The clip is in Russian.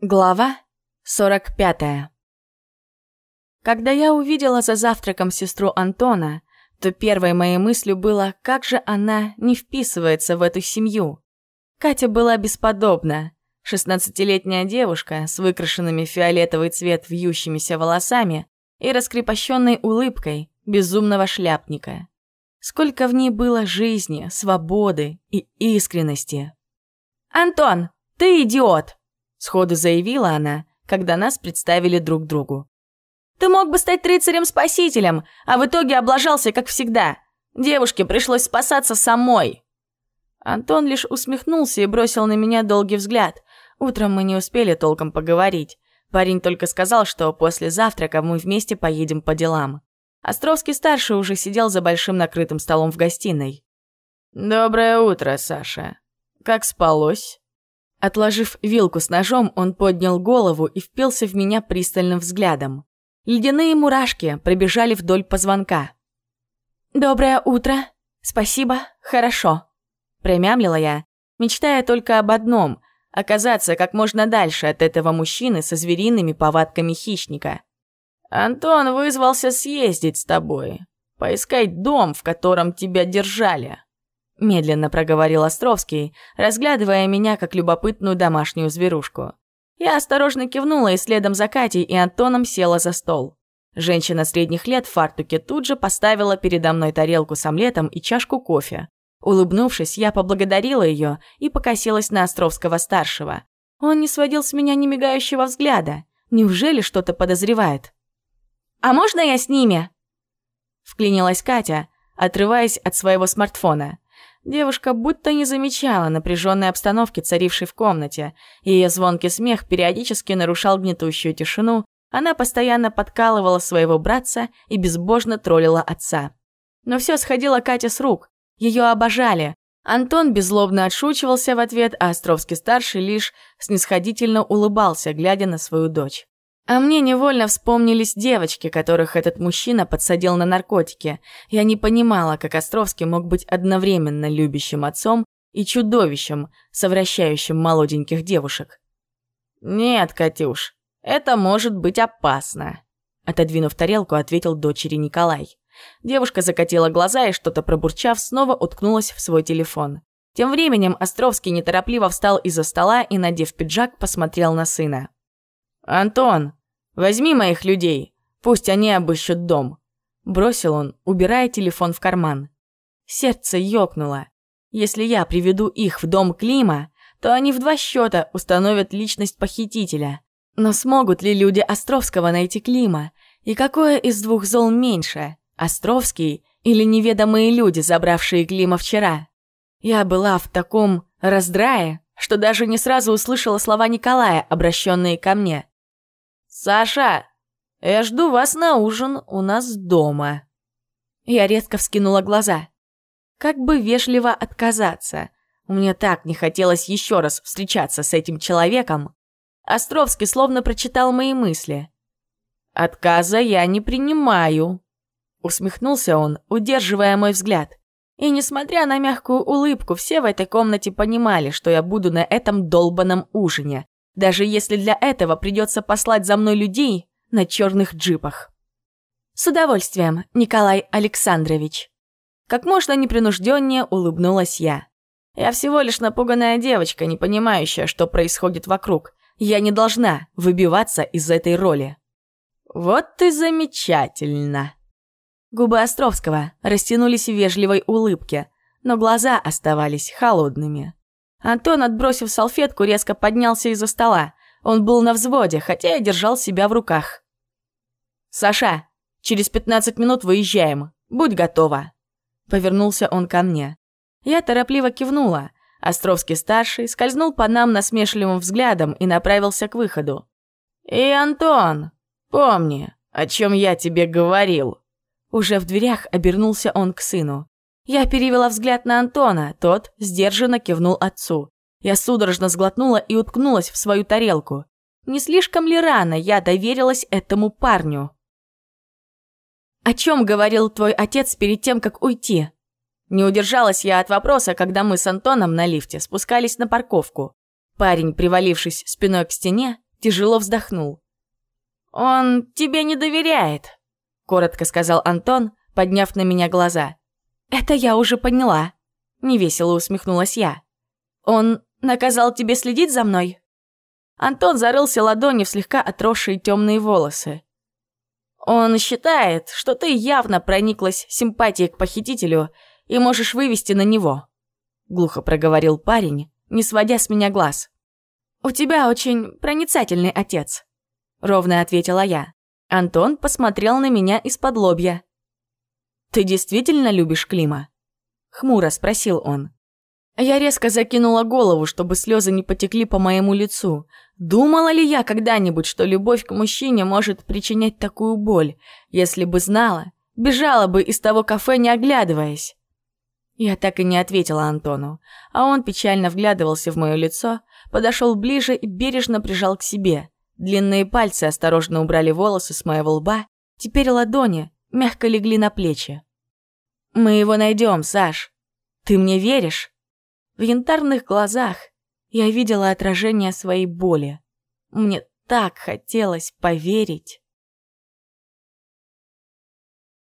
Глава 45 Когда я увидела за завтраком сестру Антона, то первой моей мыслью было, как же она не вписывается в эту семью. Катя была бесподобна. Шестнадцатилетняя девушка с выкрашенными фиолетовый цвет вьющимися волосами и раскрепощенной улыбкой безумного шляпника. Сколько в ней было жизни, свободы и искренности. «Антон, ты идиот!» Сходу заявила она, когда нас представили друг другу. «Ты мог бы стать рыцарем-спасителем, а в итоге облажался, как всегда. Девушке пришлось спасаться самой». Антон лишь усмехнулся и бросил на меня долгий взгляд. Утром мы не успели толком поговорить. Парень только сказал, что после завтрака мы вместе поедем по делам. Островский-старший уже сидел за большим накрытым столом в гостиной. «Доброе утро, Саша. Как спалось?» Отложив вилку с ножом, он поднял голову и впился в меня пристальным взглядом. Ледяные мурашки пробежали вдоль позвонка. «Доброе утро. Спасибо. Хорошо», – промямлила я, мечтая только об одном – оказаться как можно дальше от этого мужчины со звериными повадками хищника. «Антон вызвался съездить с тобой, поискать дом, в котором тебя держали», медленно проговорил Островский, разглядывая меня как любопытную домашнюю зверушку. Я осторожно кивнула и следом за Катей и Антоном села за стол. Женщина средних лет в фартуке тут же поставила передо мной тарелку с омлетом и чашку кофе. Улыбнувшись, я поблагодарила ее и покосилась на Островского-старшего. Он не сводил с меня немигающего взгляда. Неужели что-то подозревает? «А можно я с ними?» Вклинилась Катя, отрываясь от своего смартфона. Девушка будто не замечала напряженной обстановки, царившей в комнате. Ее звонкий смех периодически нарушал гнетущую тишину, она постоянно подкалывала своего братца и безбожно троллила отца. Но все сходило Кате с рук. Ее обожали. Антон беззлобно отшучивался в ответ, а Островский-старший лишь снисходительно улыбался, глядя на свою дочь. А мне невольно вспомнились девочки, которых этот мужчина подсадил на наркотики. Я не понимала, как Островский мог быть одновременно любящим отцом и чудовищем, совращающим молоденьких девушек. «Нет, Катюш, это может быть опасно», — отодвинув тарелку, ответил дочери Николай. Девушка закатила глаза и, что-то пробурчав, снова уткнулась в свой телефон. Тем временем Островский неторопливо встал из-за стола и, надев пиджак, посмотрел на сына. «Антон, Возьми моих людей, пусть они обыщут дом», – бросил он, убирая телефон в карман. Сердце ёкнуло. Если я приведу их в дом Клима, то они в два счета установят личность похитителя. Но смогут ли люди Островского найти Клима? И какое из двух зол меньше? Островский или неведомые люди, забравшие Клима вчера? Я была в таком раздрае, что даже не сразу услышала слова Николая, обращенные ко мне. «Саша, я жду вас на ужин у нас дома». Я резко вскинула глаза. Как бы вежливо отказаться. Мне так не хотелось еще раз встречаться с этим человеком. Островский словно прочитал мои мысли. «Отказа я не принимаю», — усмехнулся он, удерживая мой взгляд. И несмотря на мягкую улыбку, все в этой комнате понимали, что я буду на этом долбанном ужине даже если для этого придется послать за мной людей на черных джипах. С удовольствием, Николай Александрович. Как можно непринужденнее улыбнулась я. Я всего лишь напуганная девочка, не понимающая, что происходит вокруг. Я не должна выбиваться из этой роли. Вот ты замечательно. Губы Островского растянулись в вежливой улыбке, но глаза оставались холодными. Антон, отбросив салфетку, резко поднялся из-за стола. Он был на взводе, хотя и держал себя в руках. «Саша, через пятнадцать минут выезжаем. Будь готова». Повернулся он ко мне. Я торопливо кивнула. Островский-старший скользнул по нам насмешливым взглядом и направился к выходу. «И, Антон, помни, о чем я тебе говорил». Уже в дверях обернулся он к сыну. Я перевела взгляд на Антона, тот сдержанно кивнул отцу. Я судорожно сглотнула и уткнулась в свою тарелку. Не слишком ли рано я доверилась этому парню? «О чем говорил твой отец перед тем, как уйти?» Не удержалась я от вопроса, когда мы с Антоном на лифте спускались на парковку. Парень, привалившись спиной к стене, тяжело вздохнул. «Он тебе не доверяет», — коротко сказал Антон, подняв на меня глаза. «Это я уже поняла», — невесело усмехнулась я. «Он наказал тебе следить за мной?» Антон зарылся ладонью в слегка отросшие темные волосы. «Он считает, что ты явно прониклась симпатией к похитителю и можешь вывести на него», — глухо проговорил парень, не сводя с меня глаз. «У тебя очень проницательный отец», — ровно ответила я. Антон посмотрел на меня из-под лобья. «Ты действительно любишь Клима?» — хмуро спросил он. Я резко закинула голову, чтобы слезы не потекли по моему лицу. Думала ли я когда-нибудь, что любовь к мужчине может причинять такую боль? Если бы знала, бежала бы из того кафе, не оглядываясь. Я так и не ответила Антону, а он печально вглядывался в мое лицо, подошел ближе и бережно прижал к себе. Длинные пальцы осторожно убрали волосы с моего лба, теперь ладони мягко легли на плечи. «Мы его найдем, Саш. Ты мне веришь?» В янтарных глазах я видела отражение своей боли. Мне так хотелось поверить.